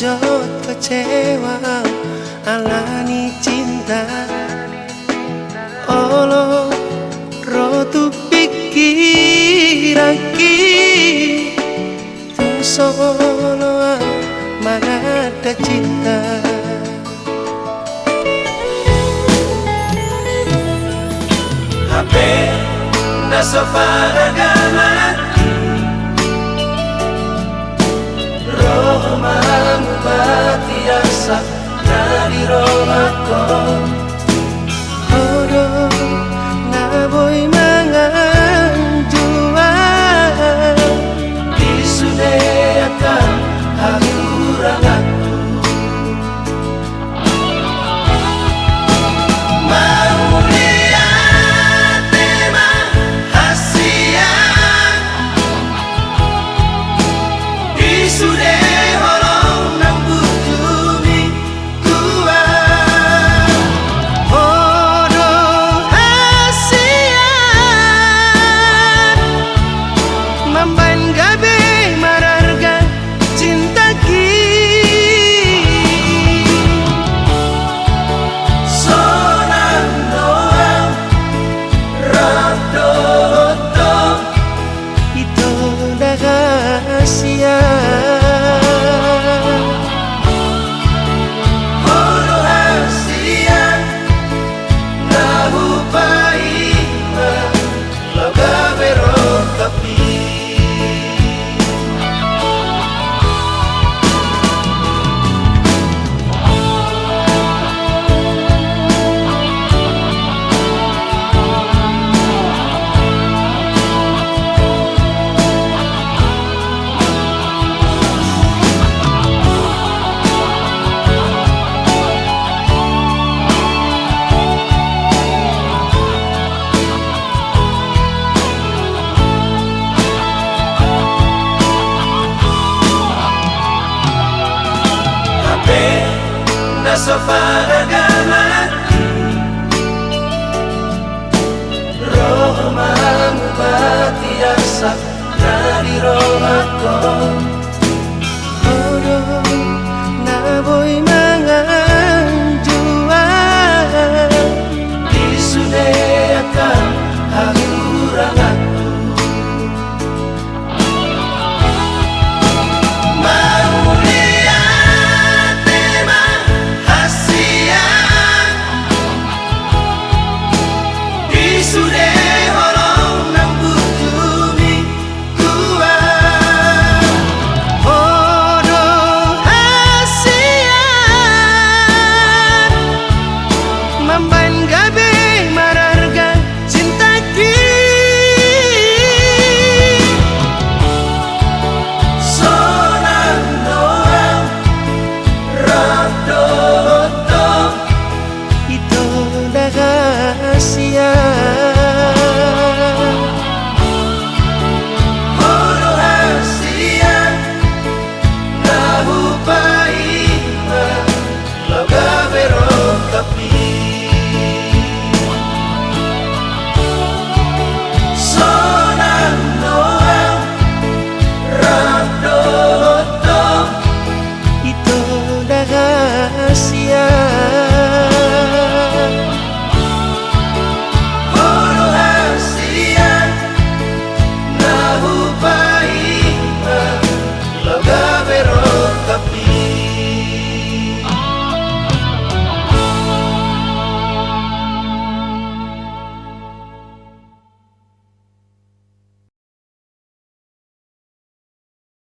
Jojot kecewa alani cinta. Olo rotu pikiraki solo mana ada cinta. HP naso para biasa so para